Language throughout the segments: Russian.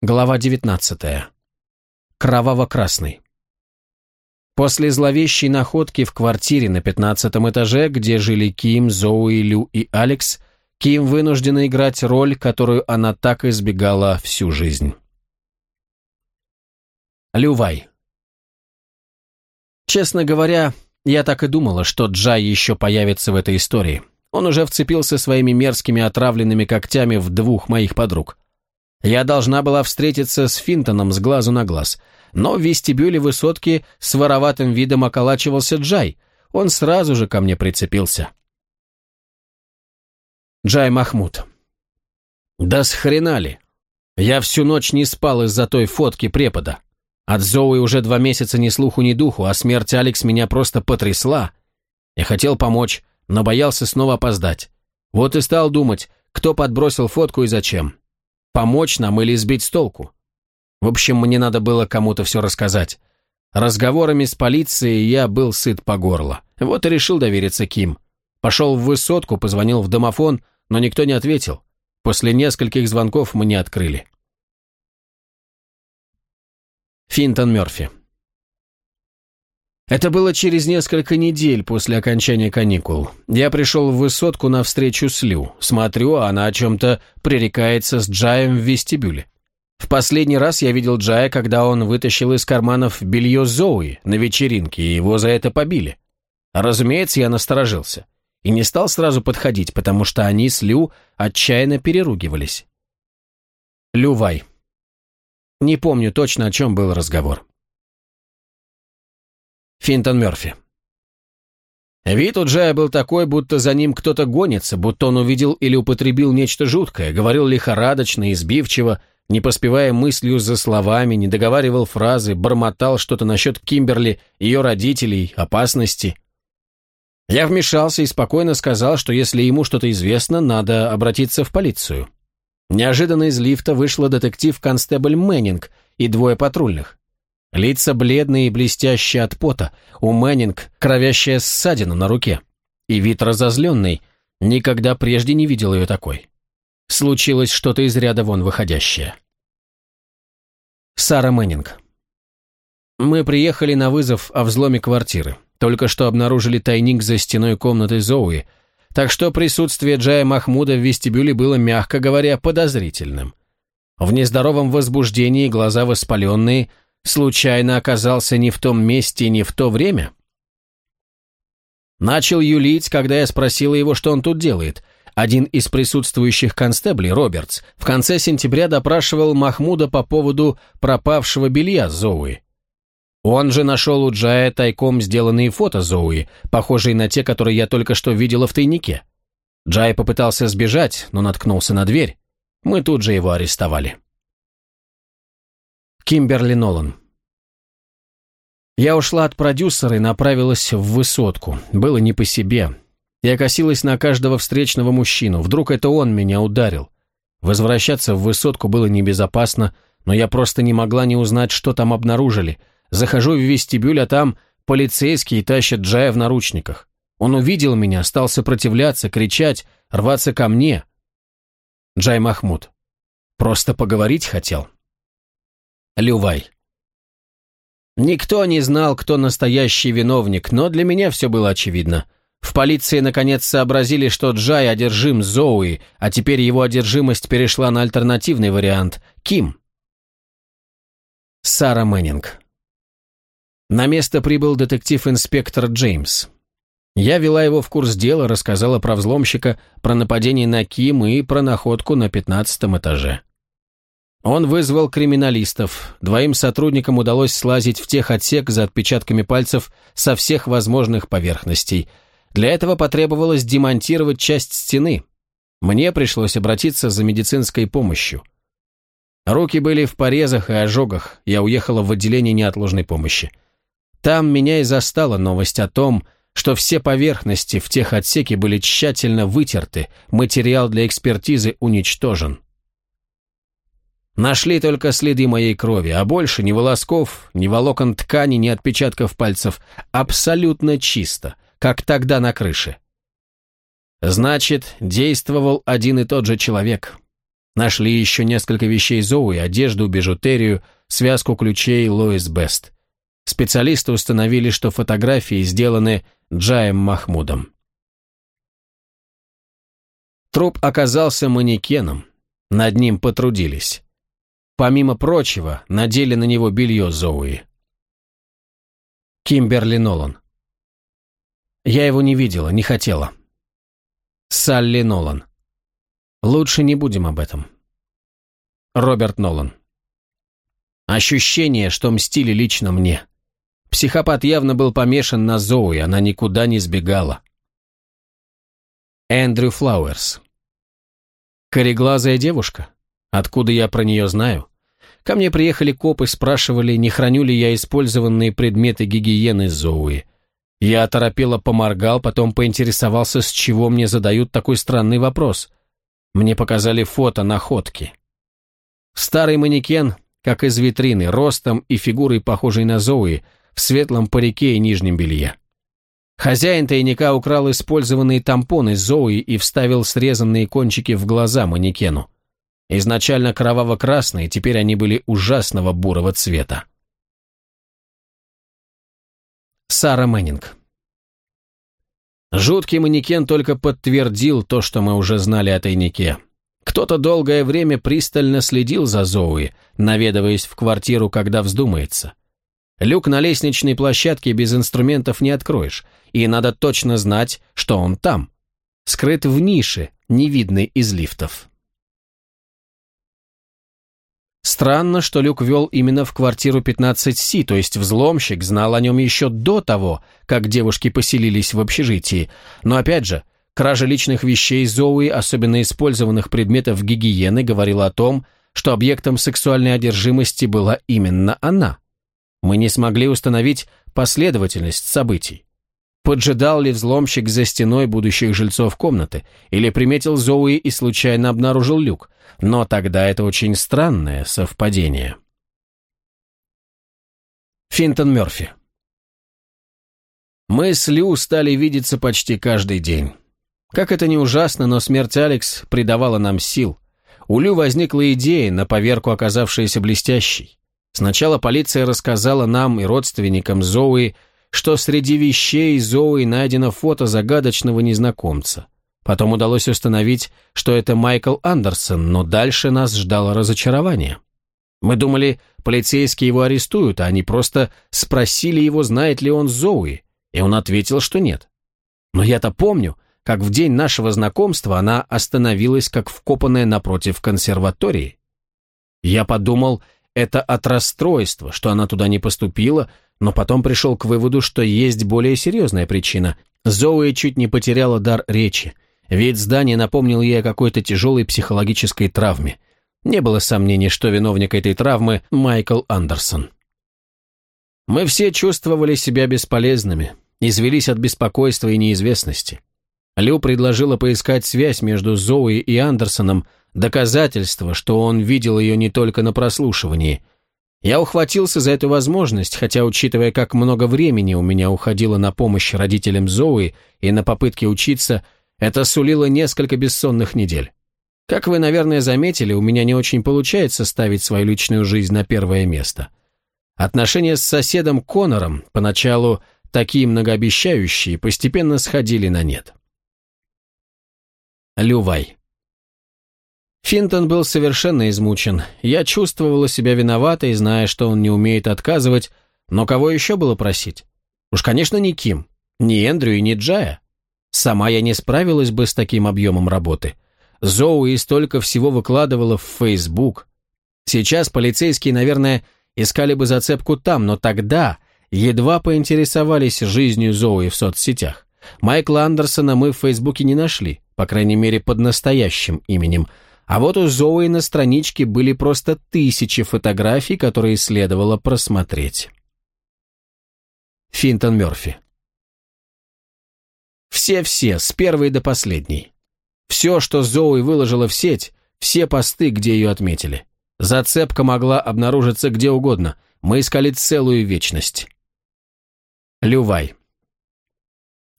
Глава 19. Кроваво-красный. После зловещей находки в квартире на 15 этаже, где жили Ким, Зоуи, Лю и Алекс, Ким вынуждена играть роль, которую она так избегала всю жизнь. Лювай. Честно говоря, я так и думала, что Джай еще появится в этой истории. Он уже вцепился своими мерзкими отравленными когтями в двух моих подруг – я должна была встретиться с Финтоном с глазу на глаз, но в вестибюле высотки с вороватым видом околачивался Джай. Он сразу же ко мне прицепился. Джай Махмуд. «Да с хрена ли? Я всю ночь не спал из-за той фотки препода. От Зоуи уже два месяца ни слуху, ни духу, а смерть Алекс меня просто потрясла. Я хотел помочь, но боялся снова опоздать. Вот и стал думать, кто подбросил фотку и зачем помочь нам или сбить с толку. В общем, мне надо было кому-то все рассказать. Разговорами с полицией я был сыт по горло. Вот и решил довериться Ким. Пошел в высотку, позвонил в домофон, но никто не ответил. После нескольких звонков мне открыли. Финтон Мерфи это было через несколько недель после окончания каникул. Я пришел в высотку навстречу с Лю. Смотрю, а она о чем-то пререкается с Джаем в вестибюле. В последний раз я видел Джая, когда он вытащил из карманов белье Зои на вечеринке, и его за это побили. Разумеется, я насторожился. И не стал сразу подходить, потому что они с Лю отчаянно переругивались. Лювай. Не помню точно, о чем был разговор. Финтон Мёрфи. Вид у Джая был такой, будто за ним кто-то гонится, будто он увидел или употребил нечто жуткое, говорил лихорадочно, избивчиво, не поспевая мыслью за словами, не договаривал фразы, бормотал что-то насчет Кимберли, ее родителей, опасности. Я вмешался и спокойно сказал, что если ему что-то известно, надо обратиться в полицию. Неожиданно из лифта вышла детектив-констебль Мэннинг и двое патрульных. Лица бледные и блестящие от пота, у Мэннинг кровящая ссадина на руке. И вид разозленный, никогда прежде не видел ее такой. Случилось что-то из ряда вон выходящее. Сара Мэннинг. Мы приехали на вызов о взломе квартиры. Только что обнаружили тайник за стеной комнаты Зоуи, так что присутствие Джая Махмуда в вестибюле было, мягко говоря, подозрительным. В нездоровом возбуждении глаза воспаленные – случайно оказался не в том месте, не в то время? Начал юлить, когда я спросила его, что он тут делает. Один из присутствующих констеблей, Робертс, в конце сентября допрашивал Махмуда по поводу пропавшего белья Зоуи. Он же нашел у Джая тайком сделанные фото Зоуи, похожие на те, которые я только что видела в тайнике. Джай попытался сбежать, но наткнулся на дверь. Мы тут же его арестовали. Кимберли Нолан. Я ушла от продюсера и направилась в высотку. Было не по себе. Я косилась на каждого встречного мужчину. Вдруг это он меня ударил. Возвращаться в высотку было небезопасно, но я просто не могла не узнать, что там обнаружили. Захожу в вестибюль, а там полицейские тащат Джая в наручниках. Он увидел меня, стал сопротивляться, кричать, рваться ко мне. Джай Махмуд. Просто поговорить хотел. Люваль. Никто не знал, кто настоящий виновник, но для меня все было очевидно. В полиции наконец сообразили, что Джай одержим Зоуи, а теперь его одержимость перешла на альтернативный вариант – Ким. Сара Мэннинг. На место прибыл детектив-инспектор Джеймс. Я вела его в курс дела, рассказала про взломщика, про нападение на Ким и про находку на пятнадцатом этаже. Он вызвал криминалистов. Двоим сотрудникам удалось слазить в тех отсек за отпечатками пальцев со всех возможных поверхностей. Для этого потребовалось демонтировать часть стены. Мне пришлось обратиться за медицинской помощью. Руки были в порезах и ожогах, я уехала в отделение неотложной помощи. Там меня и застала новость о том, что все поверхности в тех отсеке были тщательно вытерты, материал для экспертизы уничтожен. Нашли только следы моей крови, а больше ни волосков, ни волокон ткани, ни отпечатков пальцев. Абсолютно чисто, как тогда на крыше. Значит, действовал один и тот же человек. Нашли еще несколько вещей Зоуи, одежду, бижутерию, связку ключей Лоис Бест. Специалисты установили, что фотографии сделаны Джаем Махмудом. Труп оказался манекеном. Над ним потрудились. Помимо прочего, надели на него белье Зоуи. Кимберли Нолан. Я его не видела, не хотела. Салли Нолан. Лучше не будем об этом. Роберт Нолан. Ощущение, что мстили лично мне. Психопат явно был помешан на Зоуи, она никуда не сбегала. Эндрю Флауэрс. Кореглазая девушка. Откуда я про нее знаю? Ко мне приехали копы, спрашивали, не храню ли я использованные предметы гигиены Зоуи. Я оторопело поморгал, потом поинтересовался, с чего мне задают такой странный вопрос. Мне показали фото находки. Старый манекен, как из витрины, ростом и фигурой, похожей на Зоуи, в светлом парике и нижнем белье. Хозяин тайника украл использованные тампоны Зоуи и вставил срезанные кончики в глаза манекену. Изначально кроваво-красные, теперь они были ужасного бурого цвета. Сара Мэннинг Жуткий манекен только подтвердил то, что мы уже знали о тайнике. Кто-то долгое время пристально следил за Зоуи, наведываясь в квартиру, когда вздумается. Люк на лестничной площадке без инструментов не откроешь, и надо точно знать, что он там. Скрыт в нише, невидный из лифтов. Странно, что Люк вел именно в квартиру 15С, то есть взломщик знал о нем еще до того, как девушки поселились в общежитии. Но опять же, кража личных вещей Зоуи, особенно использованных предметов гигиены, говорила о том, что объектом сексуальной одержимости была именно она. Мы не смогли установить последовательность событий поджидал ли взломщик за стеной будущих жильцов комнаты, или приметил Зоуи и случайно обнаружил люк. Но тогда это очень странное совпадение. Финтон Мёрфи Мы с Лю стали видеться почти каждый день. Как это не ужасно, но смерть Алекс придавала нам сил. У Лю возникла идея, на поверку оказавшаяся блестящей. Сначала полиция рассказала нам и родственникам Зоуи что среди вещей Зои найдено фото загадочного незнакомца. Потом удалось установить, что это Майкл Андерсон, но дальше нас ждало разочарование. Мы думали, полицейские его арестуют, а они просто спросили его, знает ли он Зоуи, и он ответил, что нет. Но я-то помню, как в день нашего знакомства она остановилась, как вкопанная напротив консерватории. Я подумал, это от расстройства, что она туда не поступила, но потом пришел к выводу, что есть более серьезная причина. Зоуи чуть не потеряла дар речи. Вид здания напомнил ей о какой-то тяжелой психологической травме. Не было сомнений, что виновник этой травмы – Майкл Андерсон. Мы все чувствовали себя бесполезными, извелись от беспокойства и неизвестности. Лю предложила поискать связь между Зоуи и Андерсоном, доказательство, что он видел ее не только на прослушивании – я ухватился за эту возможность, хотя, учитывая, как много времени у меня уходило на помощь родителям Зои и на попытки учиться, это сулило несколько бессонных недель. Как вы, наверное, заметили, у меня не очень получается ставить свою личную жизнь на первое место. Отношения с соседом Конором, поначалу такие многообещающие, постепенно сходили на нет. Лювай. Финтон был совершенно измучен. Я чувствовала себя виноватой, зная, что он не умеет отказывать, но кого еще было просить? Уж, конечно, не Ким, не Эндрю и не Джая. Сама я не справилась бы с таким объемом работы. Зоуи столько всего выкладывала в Фейсбук. Сейчас полицейские, наверное, искали бы зацепку там, но тогда едва поинтересовались жизнью Зоуи в соцсетях. Майкла Андерсона мы в Фейсбуке не нашли, по крайней мере, под настоящим именем – а вот у Зои на страничке были просто тысячи фотографий, которые следовало просмотреть. Финтон Мёрфи Все-все, с первой до последней. Все, что Зои выложила в сеть, все посты, где ее отметили. Зацепка могла обнаружиться где угодно. Мы искали целую вечность. Лювай.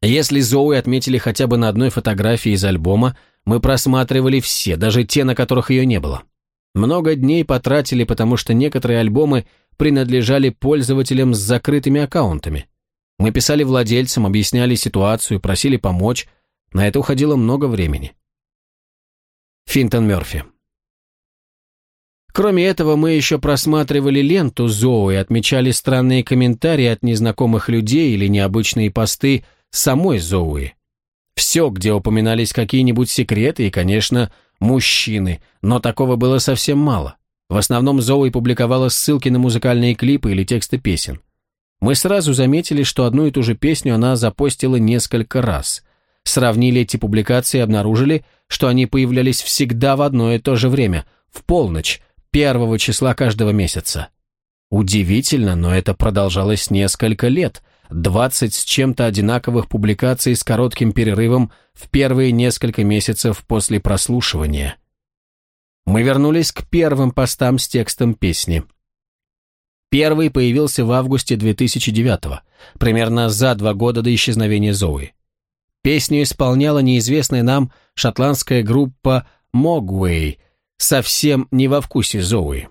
Если Зои отметили хотя бы на одной фотографии из альбома, мы просматривали все, даже те, на которых ее не было. Много дней потратили, потому что некоторые альбомы принадлежали пользователям с закрытыми аккаунтами. Мы писали владельцам, объясняли ситуацию, просили помочь. На это уходило много времени. Финтон Мерфи. Кроме этого, мы еще просматривали ленту Зоу и отмечали странные комментарии от незнакомых людей или необычные посты самой Зоуи. Все, где упоминались какие-нибудь секреты и, конечно, мужчины, но такого было совсем мало. В основном Зоуи публиковала ссылки на музыкальные клипы или тексты песен. Мы сразу заметили, что одну и ту же песню она запостила несколько раз. Сравнили эти публикации и обнаружили, что они появлялись всегда в одно и то же время, в полночь, первого числа каждого месяца. Удивительно, но это продолжалось несколько лет – 20 с чем-то одинаковых публикаций с коротким перерывом в первые несколько месяцев после прослушивания. Мы вернулись к первым постам с текстом песни. Первый появился в августе 2009 примерно за два года до исчезновения Зои. Песню исполняла неизвестная нам шотландская группа Могуэй, совсем не во вкусе Зои.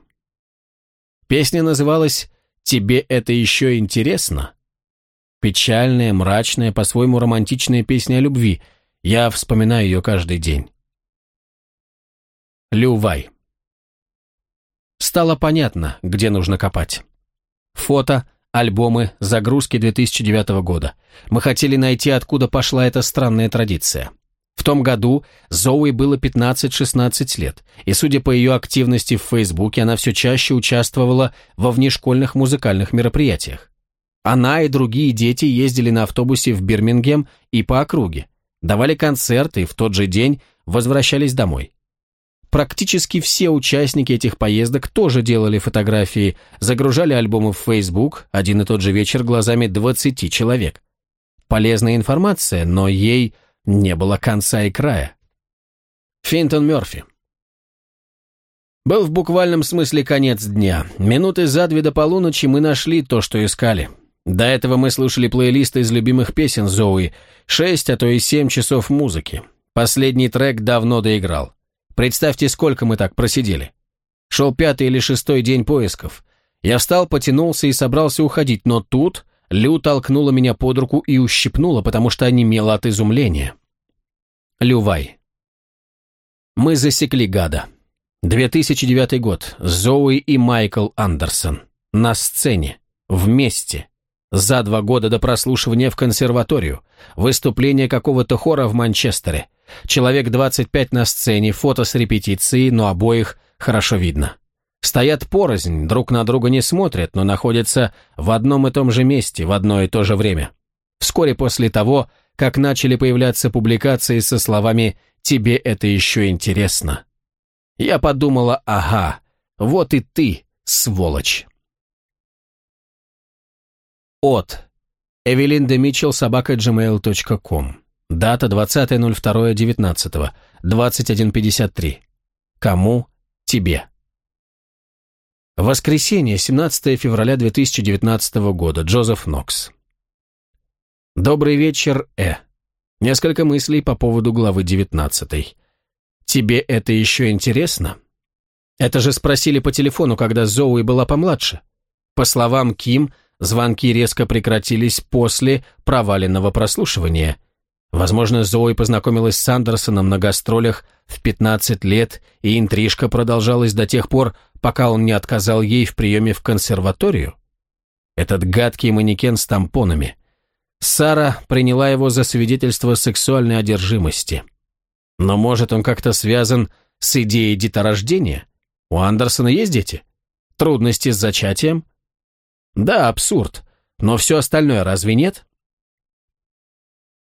Песня называлась «Тебе это еще интересно?» Печальная, мрачная, по-своему романтичная песня о любви. Я вспоминаю ее каждый день. Лювай. Стало понятно, где нужно копать. Фото, альбомы, загрузки 2009 года. Мы хотели найти, откуда пошла эта странная традиция. В том году Зоуи было 15-16 лет, и, судя по ее активности в Фейсбуке, она все чаще участвовала во внешкольных музыкальных мероприятиях. Она и другие дети ездили на автобусе в Бирмингем и по округе, давали концерты и в тот же день возвращались домой. Практически все участники этих поездок тоже делали фотографии, загружали альбомы в Facebook один и тот же вечер глазами 20 человек. Полезная информация, но ей не было конца и края. Финтон Мёрфи был в буквальном смысле конец дня. Минуты за две до полуночи мы нашли то, что искали. До этого мы слушали плейлисты из любимых песен Зоуи, шесть, а то и семь часов музыки. Последний трек давно доиграл. Представьте, сколько мы так просидели. Шел пятый или шестой день поисков. Я встал, потянулся и собрался уходить, но тут Лю толкнула меня под руку и ущипнула, потому что онемела от изумления. Лювай. Мы засекли гада. 2009 год. Зоуи и Майкл Андерсон. На сцене. Вместе. За два года до прослушивания в консерваторию, выступление какого-то хора в Манчестере, человек 25 на сцене, фото с репетиции, но обоих хорошо видно. Стоят порознь, друг на друга не смотрят, но находятся в одном и том же месте в одно и то же время. Вскоре после того, как начали появляться публикации со словами «Тебе это еще интересно», я подумала «Ага, вот и ты, сволочь». От. Эвелин де Митчелл, собака gmail.com. Эм Дата 20.02.19. 21.53. Кому? Тебе. Воскресенье, 17 февраля 2019 года. Джозеф Нокс. Добрый вечер, Э. Несколько мыслей по поводу главы 19. Тебе это еще интересно? Это же спросили по телефону, когда Зоуи была помладше. По словам Ким, Звонки резко прекратились после проваленного прослушивания. Возможно, Зои познакомилась с Андерсоном на гастролях в 15 лет, и интрижка продолжалась до тех пор, пока он не отказал ей в приеме в консерваторию. Этот гадкий манекен с тампонами. Сара приняла его за свидетельство сексуальной одержимости. Но может он как-то связан с идеей деторождения? У Андерсона есть дети? Трудности с зачатием? Да, абсурд. Но все остальное разве нет?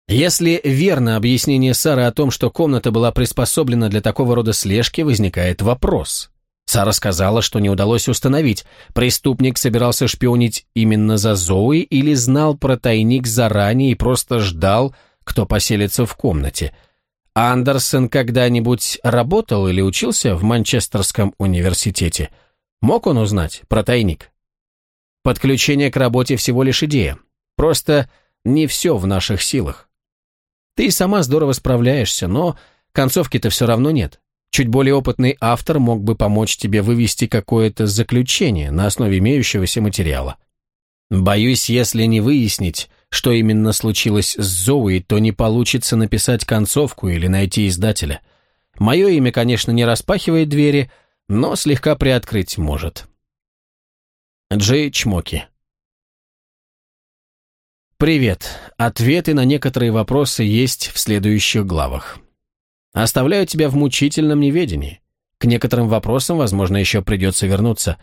Если верно объяснение Сары о том, что комната была приспособлена для такого рода слежки, возникает вопрос. Сара сказала, что не удалось установить, преступник собирался шпионить именно за Зои или знал про тайник заранее и просто ждал, кто поселится в комнате. Андерсон когда-нибудь работал или учился в Манчестерском университете? Мог он узнать про тайник? Подключение к работе всего лишь идея. Просто не все в наших силах. Ты и сама здорово справляешься, но концовки-то все равно нет. Чуть более опытный автор мог бы помочь тебе вывести какое-то заключение на основе имеющегося материала. Боюсь, если не выяснить, что именно случилось с Зоуи, то не получится написать концовку или найти издателя. Мое имя, конечно, не распахивает двери, но слегка приоткрыть может. Джей Чмоки. Привет. Ответы на некоторые вопросы есть в следующих главах. Оставляю тебя в мучительном неведении. К некоторым вопросам, возможно, еще придется вернуться.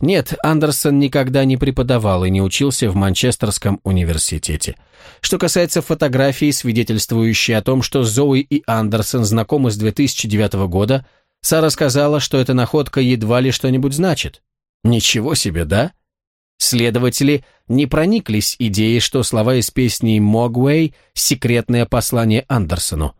Нет, Андерсон никогда не преподавал и не учился в Манчестерском университете. Что касается фотографии, свидетельствующей о том, что Зои и Андерсон знакомы с 2009 года, Сара сказала, что эта находка едва ли что-нибудь значит. Ничего себе, да? Следователи не прониклись идеей, что слова из песни «Могуэй» — секретное послание Андерсону.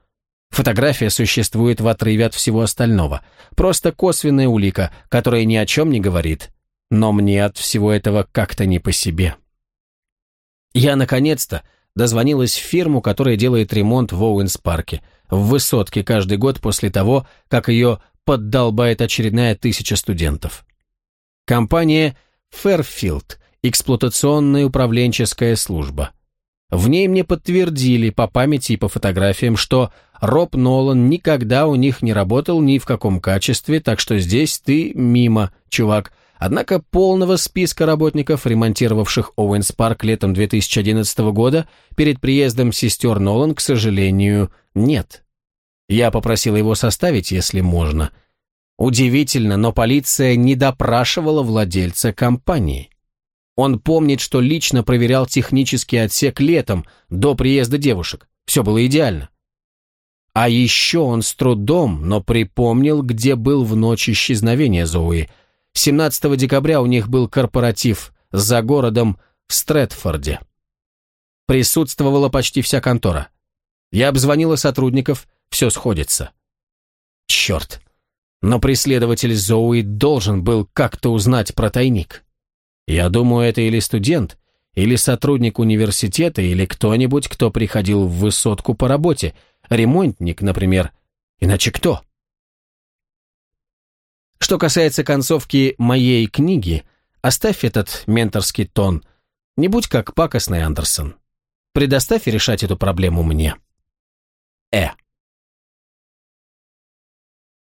Фотография существует в отрыве от всего остального. Просто косвенная улика, которая ни о чем не говорит. Но мне от всего этого как-то не по себе. Я, наконец-то, дозвонилась в фирму, которая делает ремонт в Оуэнс-парке, в высотке каждый год после того, как ее поддолбает очередная тысяча студентов. Компания Fairfield, эксплуатационная управленческая служба. В ней мне подтвердили по памяти и по фотографиям, что Роб Нолан никогда у них не работал ни в каком качестве, так что здесь ты мимо, чувак. Однако полного списка работников, ремонтировавших Оуэнс Парк летом 2011 года, перед приездом сестер Нолан, к сожалению, нет. Я попросил его составить, если можно – Удивительно, но полиция не допрашивала владельца компании. Он помнит, что лично проверял технический отсек летом, до приезда девушек. Все было идеально. А еще он с трудом, но припомнил, где был в ночь исчезновения Зоуи. 17 декабря у них был корпоратив за городом в Стретфорде. Присутствовала почти вся контора. Я обзвонила сотрудников, все сходится. Черт, но преследователь Зоуи должен был как-то узнать про тайник. Я думаю, это или студент, или сотрудник университета, или кто-нибудь, кто приходил в высотку по работе, ремонтник, например. Иначе кто? Что касается концовки моей книги, оставь этот менторский тон. Не будь как пакостный Андерсон. Предоставь решать эту проблему мне. Э.